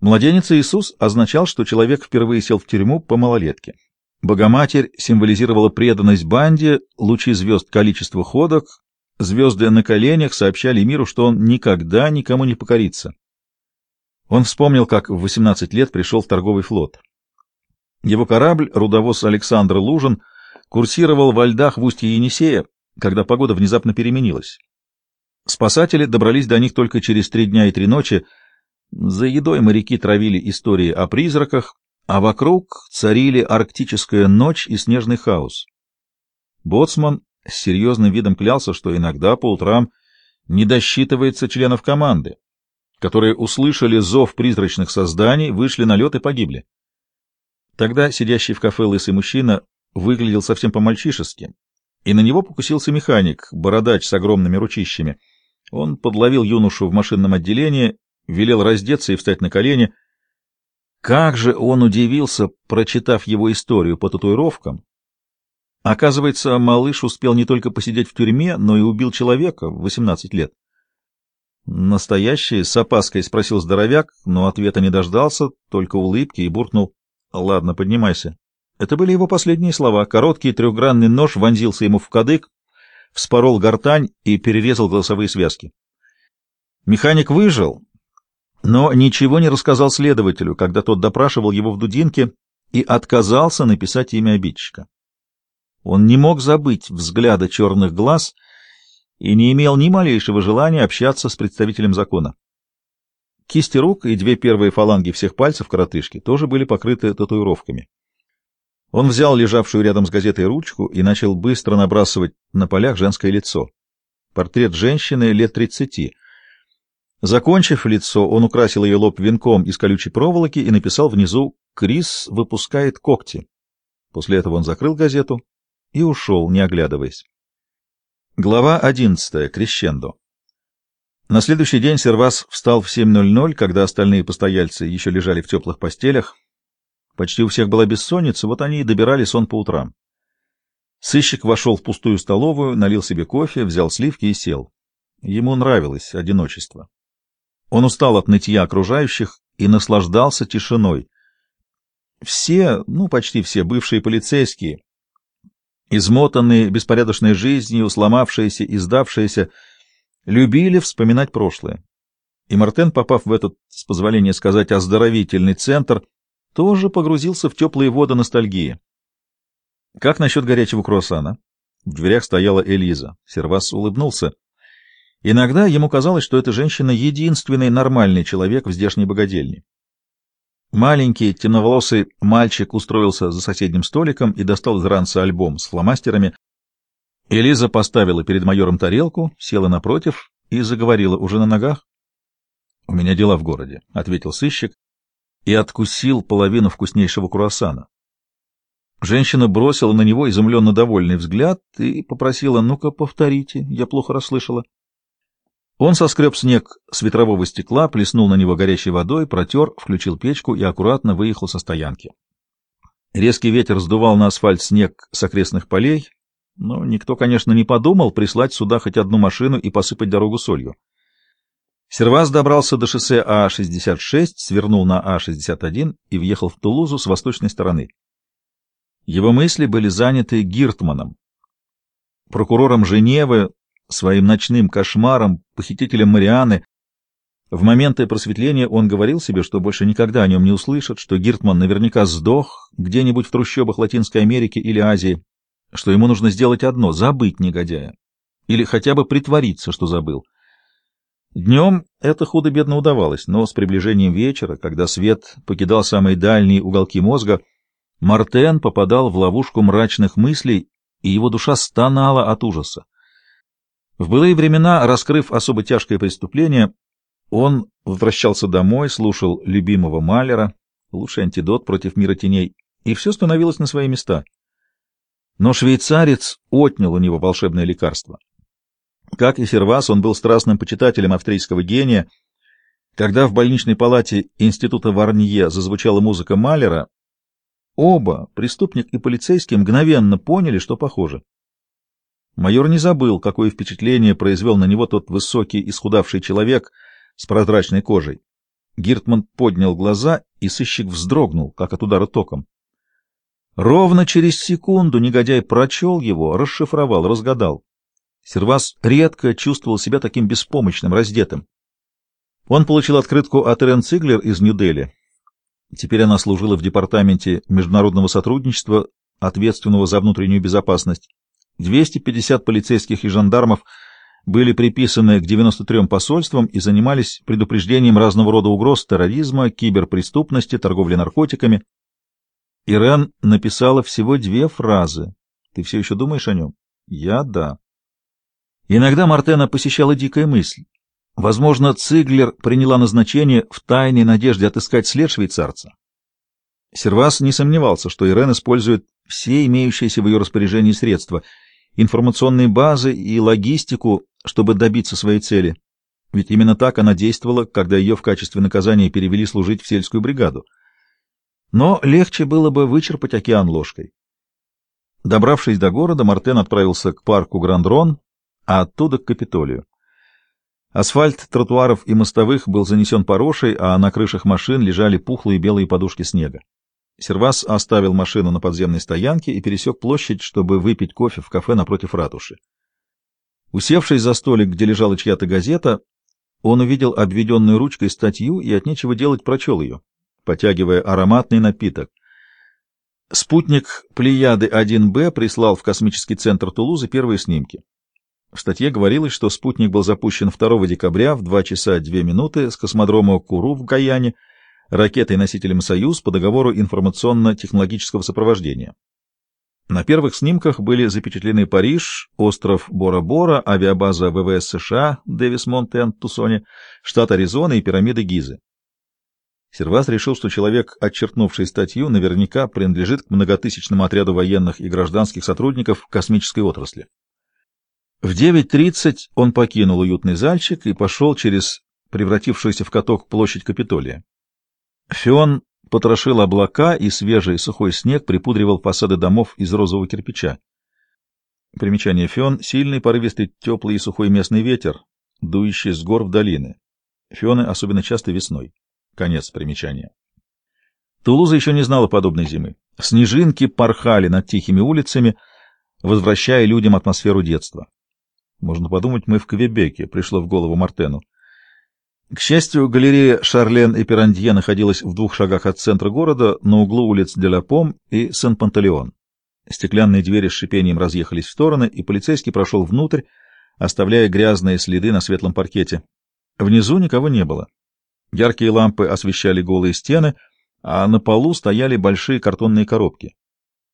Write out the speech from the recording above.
Младенец Иисус означал, что человек впервые сел в тюрьму по малолетке. Богоматерь символизировала преданность банде, лучи звезд — количество ходок, звезды на коленях сообщали миру, что он никогда никому не покорится. Он вспомнил, как в 18 лет пришел в торговый флот. Его корабль, рудовоз Александр Лужин, курсировал во льдах в устье Енисея, когда погода внезапно переменилась. Спасатели добрались до них только через три дня и три ночи. За едой моряки травили истории о призраках, а вокруг царили арктическая ночь и снежный хаос. Боцман с серьезным видом клялся, что иногда по утрам не досчитывается членов команды, которые услышали зов призрачных созданий, вышли на лед и погибли. Тогда сидящий в кафе лысый мужчина выглядел совсем по-мальчишески, и на него покусился механик, бородач с огромными ручищами. Он подловил юношу в машинном отделении, велел раздеться и встать на колени. Как же он удивился, прочитав его историю по татуировкам. Оказывается, малыш успел не только посидеть в тюрьме, но и убил человека в 18 лет. Настоящий, с опаской спросил здоровяк, но ответа не дождался, только улыбки и буркнул. — Ладно, поднимайся. Это были его последние слова. Короткий трехгранный нож вонзился ему в кадык, вспорол гортань и перерезал голосовые связки. Механик выжил, но ничего не рассказал следователю, когда тот допрашивал его в Дудинке и отказался написать имя обидчика. Он не мог забыть взгляда черных глаз и не имел ни малейшего желания общаться с представителем закона. Кисти рук и две первые фаланги всех пальцев коротышки тоже были покрыты татуировками. Он взял лежавшую рядом с газетой ручку и начал быстро набрасывать на полях женское лицо. Портрет женщины лет тридцати. Закончив лицо, он украсил ее лоб венком из колючей проволоки и написал внизу «Крис выпускает когти». После этого он закрыл газету и ушел, не оглядываясь. Глава одиннадцатая. Крещендо. На следующий день Сервас встал в 7.00, когда остальные постояльцы еще лежали в теплых постелях. Почти у всех была бессонница, вот они и добирали сон по утрам. Сыщик вошел в пустую столовую, налил себе кофе, взял сливки и сел. Ему нравилось одиночество. Он устал от нытья окружающих и наслаждался тишиной. Все, ну почти все бывшие полицейские, измотанные беспорядочной жизнью, сломавшиеся и сдавшиеся, любили вспоминать прошлое. И Мартен, попав в этот, с позволения сказать, оздоровительный центр, тоже погрузился в теплые воды ностальгии. «Как насчет горячего круассана?» В дверях стояла Элиза. Сервас улыбнулся. Иногда ему казалось, что эта женщина — единственный нормальный человек в здешней богадельне. Маленький темноволосый мальчик устроился за соседним столиком и достал из ранца альбом с фломастерами. Элиза поставила перед майором тарелку, села напротив и заговорила уже на ногах. — У меня дела в городе, — ответил сыщик и откусил половину вкуснейшего круассана. Женщина бросила на него изумленно довольный взгляд и попросила, ну-ка, повторите, я плохо расслышала. Он соскреб снег с ветрового стекла, плеснул на него горячей водой, протер, включил печку и аккуратно выехал со стоянки. Резкий ветер сдувал на асфальт снег с окрестных полей, но никто, конечно, не подумал прислать сюда хоть одну машину и посыпать дорогу солью. Сервас добрался до шоссе А-66, свернул на А-61 и въехал в Тулузу с восточной стороны. Его мысли были заняты Гиртманом, прокурором Женевы, своим ночным кошмаром, похитителем Марианы. В моменты просветления он говорил себе, что больше никогда о нем не услышат, что Гиртман наверняка сдох где-нибудь в трущобах Латинской Америки или Азии, что ему нужно сделать одно — забыть негодяя. Или хотя бы притвориться, что забыл. Днем это худо-бедно удавалось, но с приближением вечера, когда свет покидал самые дальние уголки мозга, Мартен попадал в ловушку мрачных мыслей, и его душа стонала от ужаса. В былые времена, раскрыв особо тяжкое преступление, он возвращался домой, слушал любимого Малера, лучший антидот против мира теней, и все становилось на свои места. Но швейцарец отнял у него волшебное лекарство. Как и Сервас, он был страстным почитателем австрийского гения. Когда в больничной палате института Варнье зазвучала музыка Малера, оба, преступник и полицейский, мгновенно поняли, что похоже. Майор не забыл, какое впечатление произвел на него тот высокий, исхудавший человек с прозрачной кожей. Гиртман поднял глаза, и сыщик вздрогнул, как от удара током. Ровно через секунду негодяй прочел его, расшифровал, разгадал. Сервас редко чувствовал себя таким беспомощным, раздетым. Он получил открытку от Эрен Циглер из Нью-Дели. Теперь она служила в департаменте международного сотрудничества, ответственного за внутреннюю безопасность. 250 полицейских и жандармов были приписаны к 93 посольствам и занимались предупреждением разного рода угроз терроризма, киберпреступности, торговли наркотиками. Ирен написала всего две фразы. Ты все еще думаешь о нем? Я — да. Иногда Мартена посещала дикая мысль. Возможно, Циглер приняла назначение в тайной надежде отыскать след швейцарца. Сервас не сомневался, что Ирен использует все имеющиеся в ее распоряжении средства — информационные базы и логистику, чтобы добиться своей цели. Ведь именно так она действовала, когда ее в качестве наказания перевели служить в сельскую бригаду. Но легче было бы вычерпать океан ложкой. Добравшись до города, Мартен отправился к парку Грандрон, а оттуда к Капитолию. Асфальт тротуаров и мостовых был занесен порошей, а на крышах машин лежали пухлые белые подушки снега. Сервас оставил машину на подземной стоянке и пересек площадь, чтобы выпить кофе в кафе напротив ратуши. Усевшись за столик, где лежала чья-то газета, он увидел обведенную ручкой статью и от нечего делать прочел ее, потягивая ароматный напиток. Спутник Плеяды 1Б прислал в космический центр Тулузы первые снимки. В статье говорилось, что спутник был запущен 2 декабря в 2 часа 2 минуты с космодрома Куру в Гаяне, ракетой-носителем «Союз» по договору информационно-технологического сопровождения. На первых снимках были запечатлены Париж, остров Бора-Бора, авиабаза ВВС США Дэвис Монтен, Тусоне, штат Аризона и пирамиды Гизы. Сервас решил, что человек, отчеркнувший статью, наверняка принадлежит к многотысячному отряду военных и гражданских сотрудников космической отрасли. В 9.30 он покинул уютный зальчик и пошел через превратившуюся в каток площадь Капитолия. Фион потрошил облака, и свежий сухой снег припудривал фасады домов из розового кирпича. Примечание Фион — сильный, порывистый, теплый и сухой местный ветер, дующий с гор в долины. Фионы особенно часто весной. Конец примечания. Тулуза еще не знала подобной зимы. Снежинки порхали над тихими улицами, возвращая людям атмосферу детства. Можно подумать, мы в Квебеке, пришло в голову Мартену. К счастью, галерея Шарлен и Пирандье находилась в двух шагах от центра города, на углу улиц Деляпом и Сен-Пантелеон. Стеклянные двери с шипением разъехались в стороны, и полицейский прошел внутрь, оставляя грязные следы на светлом паркете. Внизу никого не было. Яркие лампы освещали голые стены, а на полу стояли большие картонные коробки.